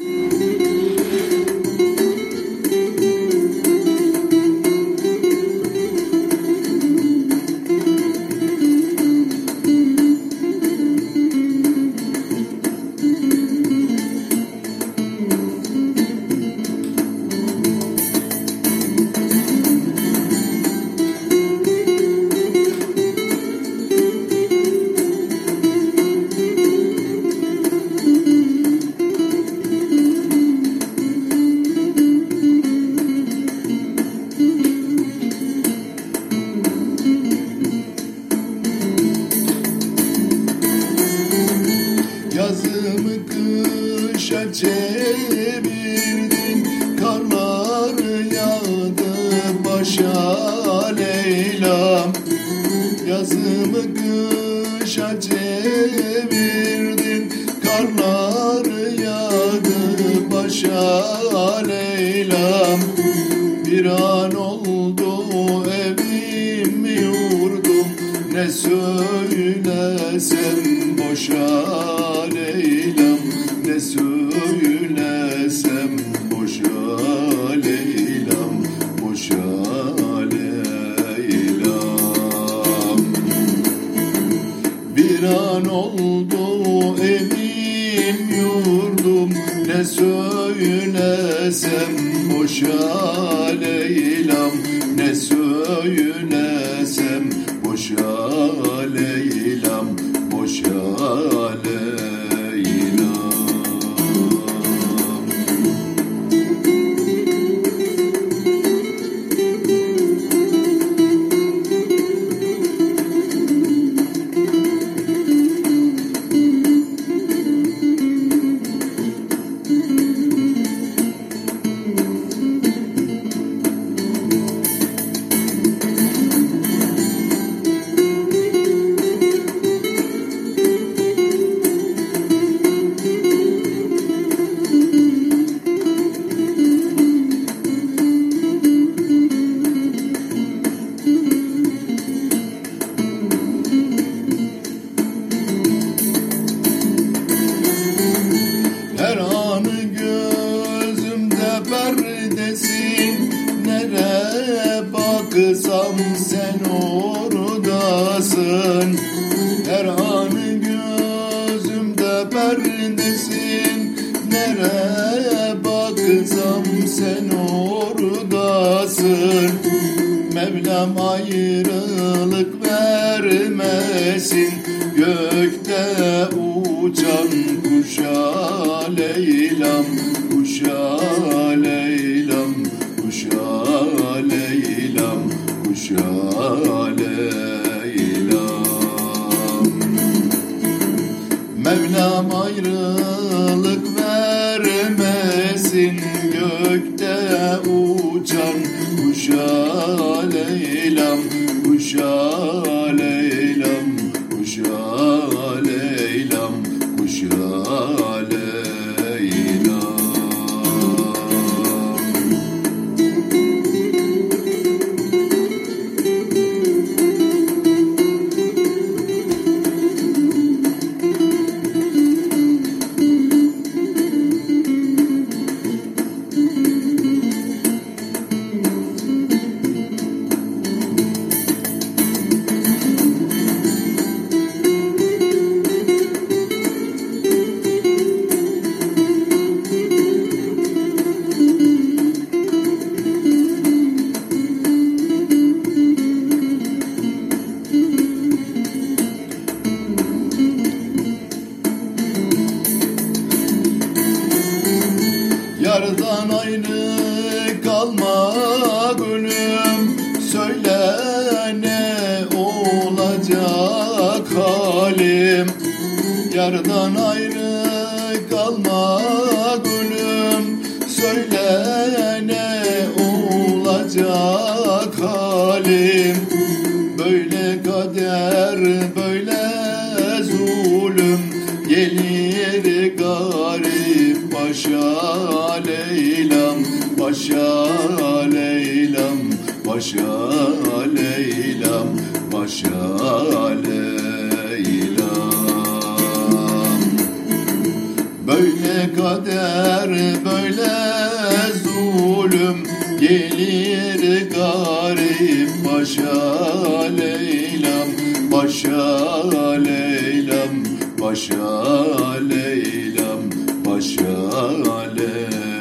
Yazımı çevirdin Karlar yağdı başa Leyla'm Yazımı kışa çevirdin Karlar yağdı başa Leyla'm Bir an oldu evim yurdum Ne söylesem boşa Leyla'm Ne söylesem Bir an oldu evim yurdum. Ne söylesem boşa Leyla'm Ne söylesem boşa Leyla'm sen oradasın? Her anı gözümde perdesin Nereye baksam sen oradasın? Mevlam ayrılık vermesin. Gökte uçan kuşa Leyla'm Kuşa Mevlam ayrılık vermesin Gökte uçan kuşa Leyla'm Kuşa Yardan ayrı kalma gülüm Söyle ne olacak halim? Yardan ayrı kalma gülüm Söyle ne olacak halim? Böyle kader böyle zulüm. Gelir Paşa Leylam Paşa Leylam Böyle kader böyle zulüm gelir garip. Paşa Leylam Paşa Leylam Paşa Leylam Paşa Leylam